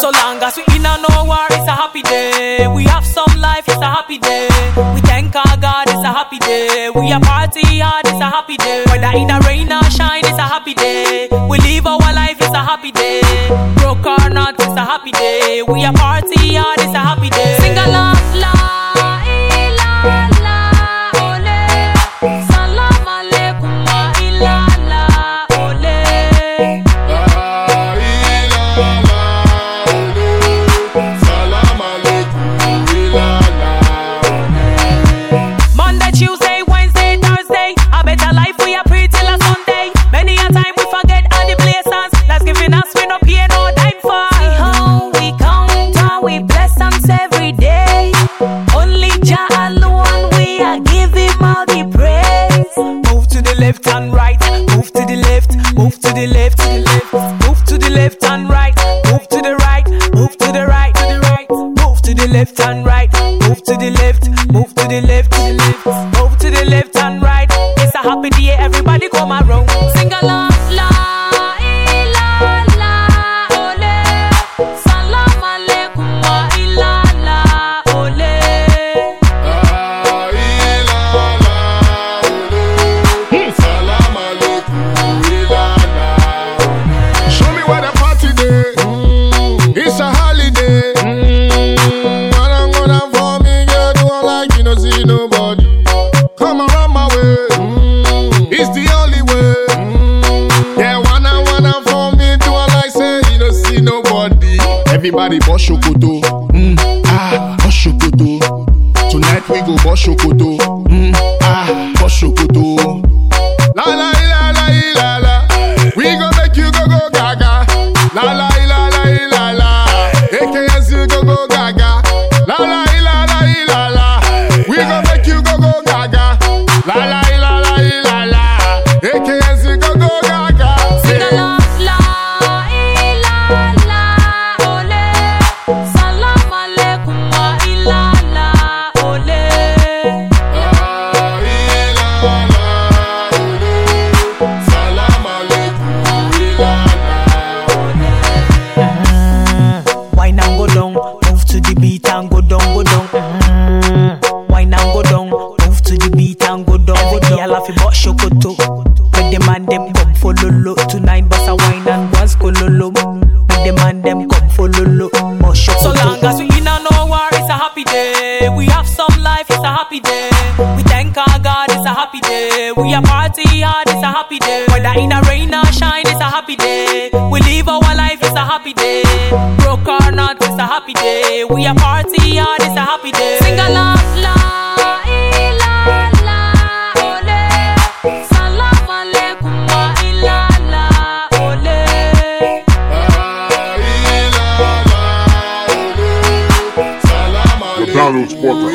So long as we in a no war, it's a happy day. We have some life, it's a happy day. We thank our God, it's a happy day. We are party hard, it's a happy day. Whether in a rain or shine, it's a happy day. We live our life, it's a happy day. Broke or not, it's a happy day. We are party hard. Left and right. Move to the left. Move to the left. Move to the left and right. Everybody boss shokoto. Mm. Shokoto. Make the man them come follow lo. Tonight bust a wine and once kololo. Make the man them come follow lo. But shokoto. So long as we in a no war, it's a happy day. We have some life, it's a happy day. We thank our God, it's a happy day. We a party hard, it's a happy day. Whether in a rain or shine, it's a happy day. We live our life, it's a happy day. Broke or not, it's a happy day. We a party hard, it's a happy day. downloads portal.